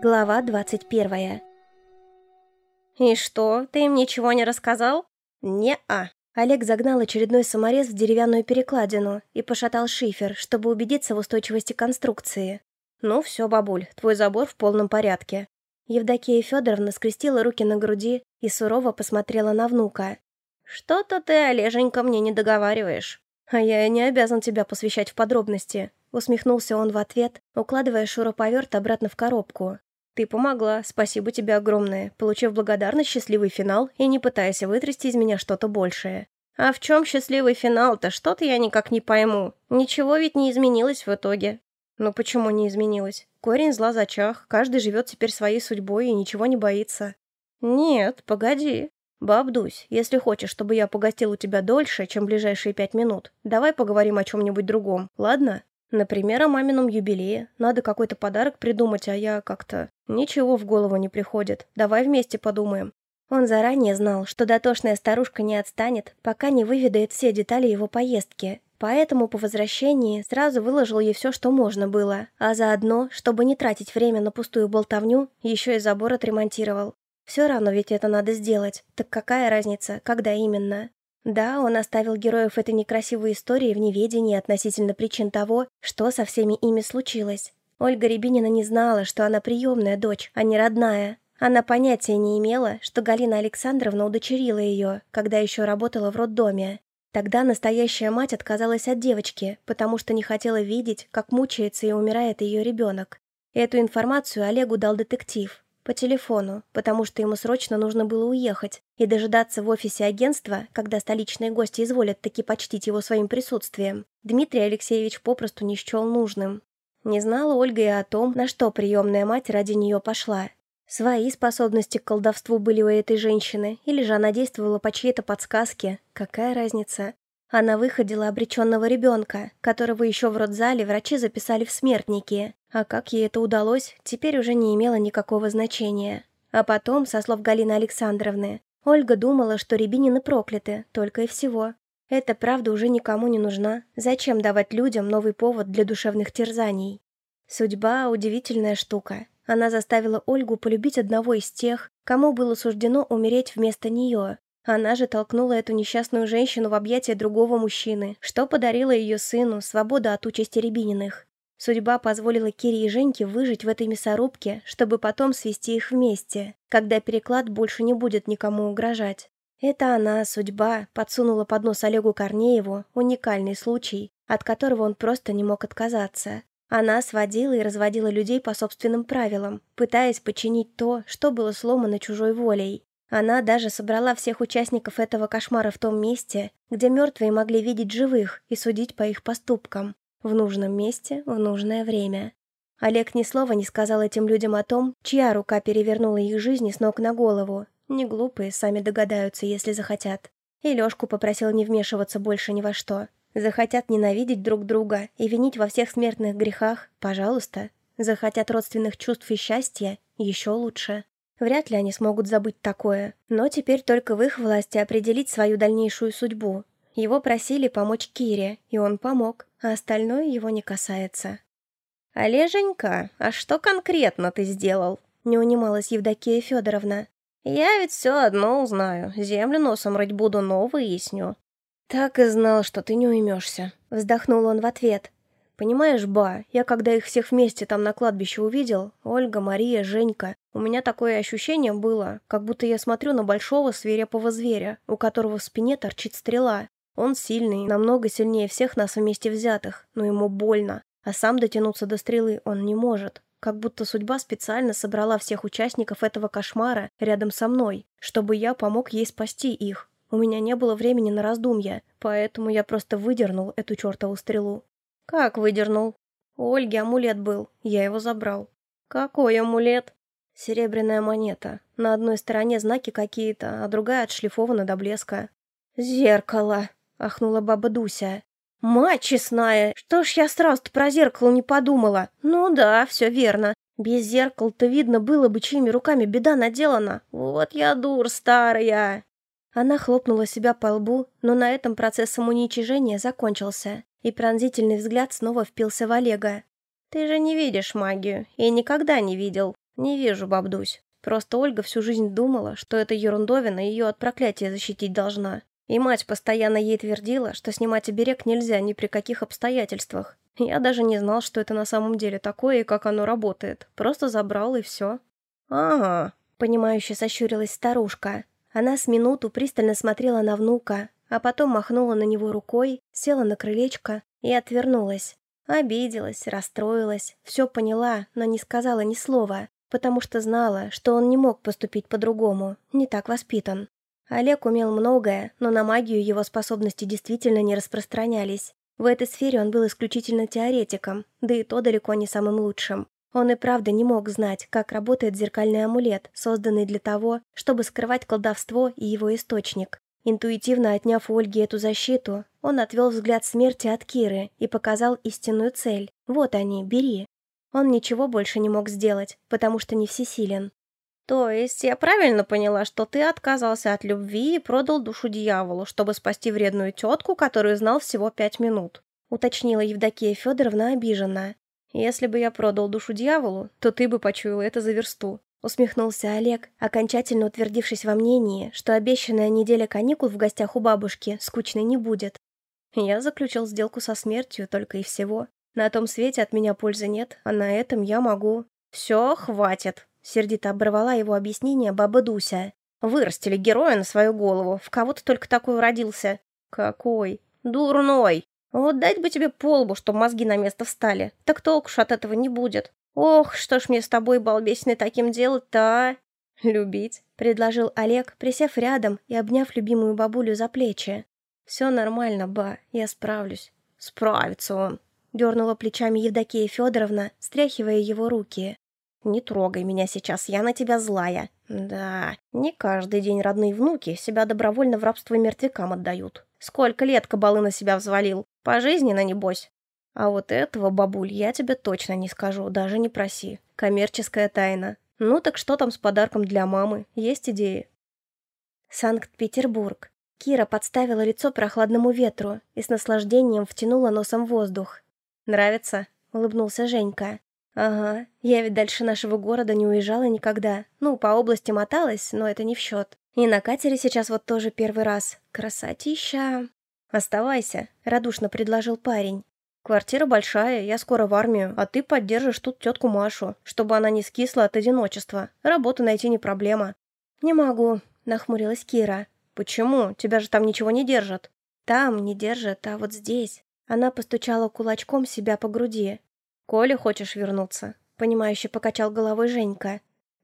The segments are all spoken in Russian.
Глава 21 «И что, ты им ничего не рассказал?» «Не-а». Олег загнал очередной саморез в деревянную перекладину и пошатал шифер, чтобы убедиться в устойчивости конструкции. «Ну все, бабуль, твой забор в полном порядке». Евдокия Федоровна скрестила руки на груди и сурово посмотрела на внука. «Что-то ты, Олеженька, мне не договариваешь. А я и не обязан тебя посвящать в подробности», усмехнулся он в ответ, укладывая шуруповерт обратно в коробку. Ты помогла, спасибо тебе огромное, получив благодарность счастливый финал и не пытаясь вытрясти из меня что-то большее. А в чем счастливый финал-то, что-то я никак не пойму. Ничего ведь не изменилось в итоге. Ну почему не изменилось? Корень зла зачах, каждый живет теперь своей судьбой и ничего не боится. Нет, погоди. Бабдусь, если хочешь, чтобы я погостил у тебя дольше, чем ближайшие пять минут, давай поговорим о чем-нибудь другом, ладно? Например, о мамином юбилее. Надо какой-то подарок придумать, а я как-то... Ничего в голову не приходит. Давай вместе подумаем. Он заранее знал, что дотошная старушка не отстанет, пока не выведает все детали его поездки. Поэтому по возвращении сразу выложил ей все, что можно было, а заодно, чтобы не тратить время на пустую болтовню, еще и забор отремонтировал. Все равно ведь это надо сделать, так какая разница, когда именно? Да, он оставил героев этой некрасивой истории в неведении относительно причин того, что со всеми ими случилось. Ольга Рябинина не знала, что она приемная дочь, а не родная. Она понятия не имела, что Галина Александровна удочерила ее, когда еще работала в роддоме. Тогда настоящая мать отказалась от девочки, потому что не хотела видеть, как мучается и умирает ее ребенок. Эту информацию Олегу дал детектив, по телефону, потому что ему срочно нужно было уехать и дожидаться в офисе агентства, когда столичные гости изволят таки почтить его своим присутствием. Дмитрий Алексеевич попросту не счел нужным. Не знала Ольга и о том, на что приемная мать ради нее пошла. Свои способности к колдовству были у этой женщины, или же она действовала по чьей-то подсказке, какая разница. Она выходила обреченного ребенка, которого еще в родзале врачи записали в смертники. А как ей это удалось, теперь уже не имело никакого значения. А потом, со слов Галины Александровны, Ольга думала, что Рябинины прокляты, только и всего. Эта правда уже никому не нужна. Зачем давать людям новый повод для душевных терзаний? Судьба – удивительная штука. Она заставила Ольгу полюбить одного из тех, кому было суждено умереть вместо нее. Она же толкнула эту несчастную женщину в объятия другого мужчины, что подарило ее сыну свободу от участи Рябининых. Судьба позволила Кире и Женьке выжить в этой мясорубке, чтобы потом свести их вместе, когда переклад больше не будет никому угрожать. Это она, судьба, подсунула под нос Олегу Корнееву уникальный случай, от которого он просто не мог отказаться. Она сводила и разводила людей по собственным правилам, пытаясь починить то, что было сломано чужой волей. Она даже собрала всех участников этого кошмара в том месте, где мертвые могли видеть живых и судить по их поступкам. В нужном месте, в нужное время. Олег ни слова не сказал этим людям о том, чья рука перевернула их жизни с ног на голову. Не глупые, сами догадаются, если захотят. И Лёшку попросил не вмешиваться больше ни во что. Захотят ненавидеть друг друга и винить во всех смертных грехах – пожалуйста. Захотят родственных чувств и счастья – еще лучше. Вряд ли они смогут забыть такое, но теперь только в их власти определить свою дальнейшую судьбу. Его просили помочь Кире, и он помог, а остальное его не касается. «Олеженька, а что конкретно ты сделал?» — не унималась Евдокия Федоровна. «Я ведь все одно узнаю, землю носом рыть буду, но выясню». «Так и знал, что ты не уймешься», — вздохнул он в ответ. Понимаешь, ба, я когда их всех вместе там на кладбище увидел, Ольга, Мария, Женька, у меня такое ощущение было, как будто я смотрю на большого свирепого зверя, у которого в спине торчит стрела. Он сильный, намного сильнее всех нас вместе взятых, но ему больно, а сам дотянуться до стрелы он не может. Как будто судьба специально собрала всех участников этого кошмара рядом со мной, чтобы я помог ей спасти их. У меня не было времени на раздумья, поэтому я просто выдернул эту чертову стрелу. «Как выдернул?» «У Ольги амулет был, я его забрал». «Какой амулет?» «Серебряная монета. На одной стороне знаки какие-то, а другая отшлифована до блеска». «Зеркало!» — ахнула баба Дуся. «Мать честная, что ж я сразу-то про зеркало не подумала? Ну да, все верно. Без зеркал-то видно было бы, чьими руками беда наделана. Вот я дур старая!» Она хлопнула себя по лбу, но на этом процесс самоуничижения закончился и пронзительный взгляд снова впился в Олега. «Ты же не видишь магию, и никогда не видел. «Не вижу, бабдусь. Просто Ольга всю жизнь думала, что эта ерундовина ее от проклятия защитить должна. И мать постоянно ей твердила, что снимать оберег нельзя ни при каких обстоятельствах. Я даже не знал, что это на самом деле такое и как оно работает. Просто забрал и все. «Ага», — понимающе сощурилась старушка. Она с минуту пристально смотрела на внука, а потом махнула на него рукой, села на крылечко и отвернулась. Обиделась, расстроилась, все поняла, но не сказала ни слова, потому что знала, что он не мог поступить по-другому, не так воспитан. Олег умел многое, но на магию его способности действительно не распространялись. В этой сфере он был исключительно теоретиком, да и то далеко не самым лучшим. Он и правда не мог знать, как работает зеркальный амулет, созданный для того, чтобы скрывать колдовство и его источник. Интуитивно отняв у Ольги эту защиту, он отвел взгляд смерти от Киры и показал истинную цель. «Вот они, бери». Он ничего больше не мог сделать, потому что не всесилен. «То есть я правильно поняла, что ты отказался от любви и продал душу дьяволу, чтобы спасти вредную тетку, которую знал всего пять минут?» уточнила Евдокия Федоровна обиженно. «Если бы я продал душу дьяволу, то ты бы почуяла это за версту. Усмехнулся Олег, окончательно утвердившись во мнении, что обещанная неделя каникул в гостях у бабушки скучной не будет. Я заключил сделку со смертью только и всего. На том свете от меня пользы нет, а на этом я могу... Все, хватит. Сердито оборвала его объяснение баба Дуся. Вырастили героя на свою голову. В кого ты только такой родился? Какой? Дурной. Вот дать бы тебе полбу, чтобы мозги на место встали. Так толку ж от этого не будет. «Ох, что ж мне с тобой, балбесиной, таким делать-то, а?» «Любить», — предложил Олег, присев рядом и обняв любимую бабулю за плечи. «Все нормально, ба, я справлюсь». «Справится он», — дернула плечами Евдокия Федоровна, стряхивая его руки. «Не трогай меня сейчас, я на тебя злая. Да, не каждый день родные внуки себя добровольно в рабство мертвякам отдают. Сколько лет кабалы на себя взвалил? Пожизненно, небось?» А вот этого, бабуль, я тебе точно не скажу, даже не проси. Коммерческая тайна. Ну так что там с подарком для мамы? Есть идеи? Санкт-Петербург. Кира подставила лицо прохладному ветру и с наслаждением втянула носом воздух. «Нравится?» — улыбнулся Женька. «Ага, я ведь дальше нашего города не уезжала никогда. Ну, по области моталась, но это не в счет. И на катере сейчас вот тоже первый раз. Красотища!» «Оставайся», — радушно предложил парень. Квартира большая, я скоро в армию, а ты поддержишь тут тетку Машу, чтобы она не скисла от одиночества. Работу найти не проблема». «Не могу», — нахмурилась Кира. «Почему? Тебя же там ничего не держат». «Там не держат, а вот здесь». Она постучала кулачком себя по груди. «Коля, хочешь вернуться?» Понимающе покачал головой Женька.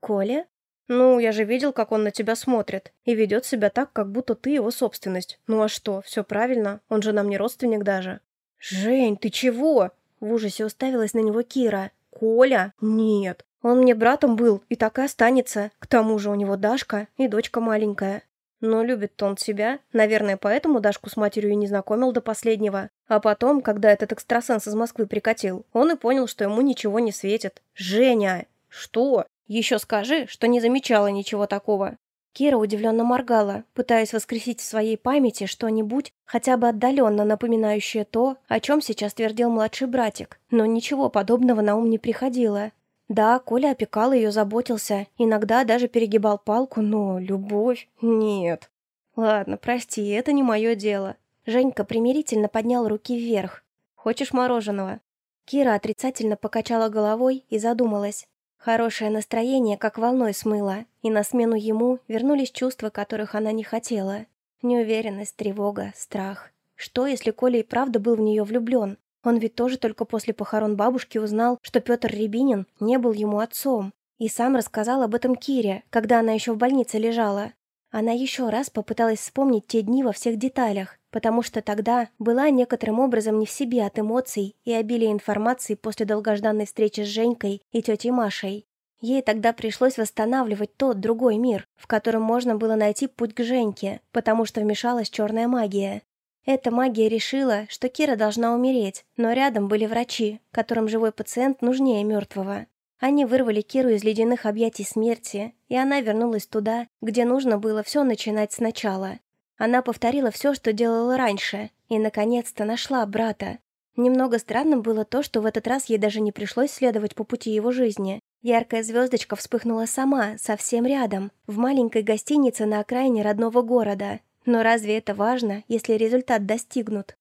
«Коля?» «Ну, я же видел, как он на тебя смотрит. И ведет себя так, как будто ты его собственность. Ну а что, все правильно, он же нам не родственник даже». «Жень, ты чего?» В ужасе уставилась на него Кира. «Коля? Нет. Он мне братом был, и так и останется. К тому же у него Дашка и дочка маленькая. Но любит он себя. Наверное, поэтому Дашку с матерью и не знакомил до последнего. А потом, когда этот экстрасенс из Москвы прикатил, он и понял, что ему ничего не светит. Женя! Что? Еще скажи, что не замечала ничего такого. Кира удивленно моргала, пытаясь воскресить в своей памяти что-нибудь, хотя бы отдаленно напоминающее то, о чем сейчас твердил младший братик, но ничего подобного на ум не приходило. Да, Коля опекал ее, заботился, иногда даже перегибал палку, но любовь... Нет. Ладно, прости, это не мое дело. Женька примирительно поднял руки вверх. Хочешь мороженого? Кира отрицательно покачала головой и задумалась. Хорошее настроение как волной смыло, и на смену ему вернулись чувства, которых она не хотела. Неуверенность, тревога, страх. Что, если Коля и правда был в нее влюблен? Он ведь тоже только после похорон бабушки узнал, что Петр Рябинин не был ему отцом. И сам рассказал об этом Кире, когда она еще в больнице лежала. Она еще раз попыталась вспомнить те дни во всех деталях, потому что тогда была некоторым образом не в себе от эмоций и обилия информации после долгожданной встречи с Женькой и тетей Машей. Ей тогда пришлось восстанавливать тот другой мир, в котором можно было найти путь к Женьке, потому что вмешалась черная магия. Эта магия решила, что Кира должна умереть, но рядом были врачи, которым живой пациент нужнее мертвого. Они вырвали Киру из ледяных объятий смерти, и она вернулась туда, где нужно было все начинать сначала. Она повторила все, что делала раньше, и, наконец-то, нашла брата. Немного странным было то, что в этот раз ей даже не пришлось следовать по пути его жизни, Яркая звездочка вспыхнула сама, совсем рядом, в маленькой гостинице на окраине родного города. Но разве это важно, если результат достигнут?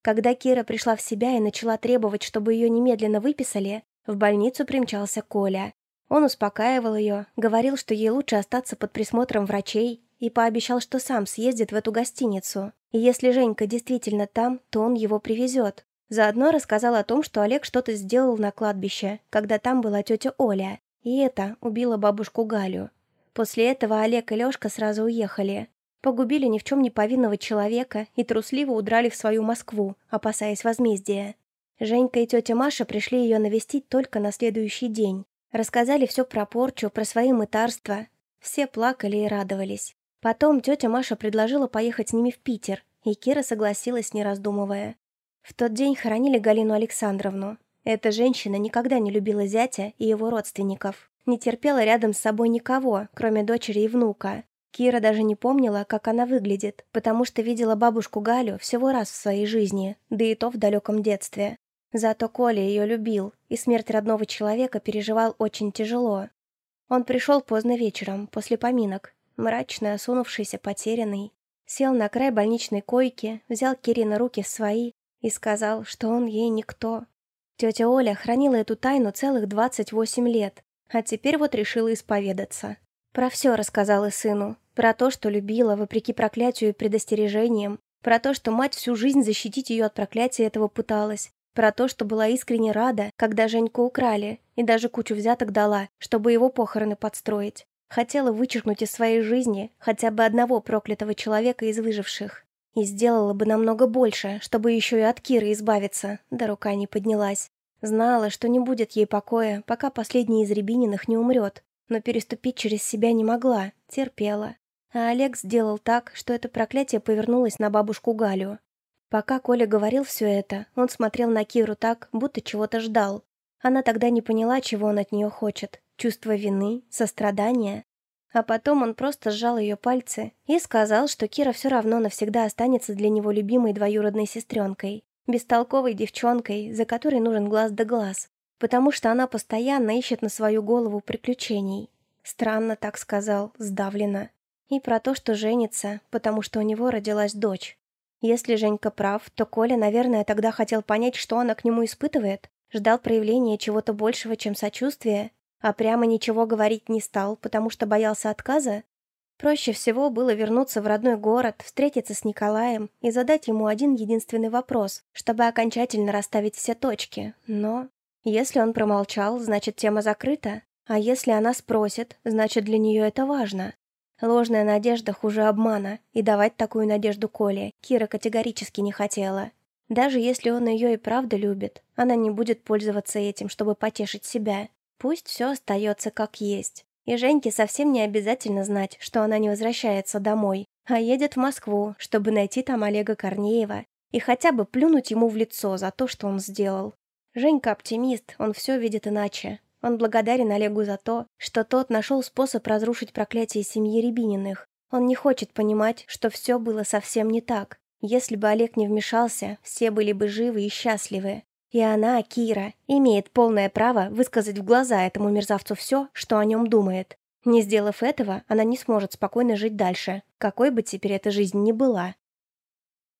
Когда Кира пришла в себя и начала требовать, чтобы ее немедленно выписали, в больницу примчался Коля. Он успокаивал ее, говорил, что ей лучше остаться под присмотром врачей, и пообещал, что сам съездит в эту гостиницу. И если Женька действительно там, то он его привезет. Заодно рассказал о том, что Олег что-то сделал на кладбище, когда там была тетя Оля, и это убило бабушку Галю. После этого Олег и Лёшка сразу уехали. Погубили ни в чем не повинного человека и трусливо удрали в свою Москву, опасаясь возмездия. Женька и тетя Маша пришли ее навестить только на следующий день. Рассказали все про порчу, про свои мытарства. Все плакали и радовались. Потом тетя Маша предложила поехать с ними в Питер, и Кира согласилась, не раздумывая. В тот день хоронили Галину Александровну. Эта женщина никогда не любила зятя и его родственников. Не терпела рядом с собой никого, кроме дочери и внука. Кира даже не помнила, как она выглядит, потому что видела бабушку Галю всего раз в своей жизни, да и то в далеком детстве. Зато Коля ее любил, и смерть родного человека переживал очень тяжело. Он пришел поздно вечером, после поминок, мрачный, осунувшийся, потерянный. Сел на край больничной койки, взял Кири на руки свои и сказал, что он ей никто. Тетя Оля хранила эту тайну целых 28 лет, а теперь вот решила исповедаться. Про все рассказала сыну, про то, что любила, вопреки проклятию и предостережениям, про то, что мать всю жизнь защитить ее от проклятия этого пыталась, про то, что была искренне рада, когда Женьку украли, и даже кучу взяток дала, чтобы его похороны подстроить. Хотела вычеркнуть из своей жизни хотя бы одного проклятого человека из выживших. И сделала бы намного больше, чтобы еще и от Киры избавиться, да рука не поднялась. Знала, что не будет ей покоя, пока последний из Рябининых не умрет, но переступить через себя не могла, терпела. А Олег сделал так, что это проклятие повернулось на бабушку Галю. Пока Коля говорил все это, он смотрел на Киру так, будто чего-то ждал. Она тогда не поняла, чего он от нее хочет. Чувство вины, сострадания. А потом он просто сжал ее пальцы и сказал, что Кира все равно навсегда останется для него любимой двоюродной сестренкой, бестолковой девчонкой, за которой нужен глаз да глаз, потому что она постоянно ищет на свою голову приключений. Странно так сказал, сдавленно. И про то, что женится, потому что у него родилась дочь. Если Женька прав, то Коля, наверное, тогда хотел понять, что она к нему испытывает, ждал проявления чего-то большего, чем сочувствие, а прямо ничего говорить не стал, потому что боялся отказа? Проще всего было вернуться в родной город, встретиться с Николаем и задать ему один единственный вопрос, чтобы окончательно расставить все точки. Но если он промолчал, значит тема закрыта, а если она спросит, значит для нее это важно. Ложная надежда хуже обмана, и давать такую надежду Коле Кира категорически не хотела. Даже если он ее и правда любит, она не будет пользоваться этим, чтобы потешить себя. Пусть все остается как есть. И Женьке совсем не обязательно знать, что она не возвращается домой, а едет в Москву, чтобы найти там Олега Корнеева и хотя бы плюнуть ему в лицо за то, что он сделал. Женька оптимист, он все видит иначе. Он благодарен Олегу за то, что тот нашел способ разрушить проклятие семьи Рябининых. Он не хочет понимать, что все было совсем не так. Если бы Олег не вмешался, все были бы живы и счастливы. И она, Кира, имеет полное право высказать в глаза этому мерзавцу все, что о нем думает. Не сделав этого, она не сможет спокойно жить дальше, какой бы теперь эта жизнь ни была.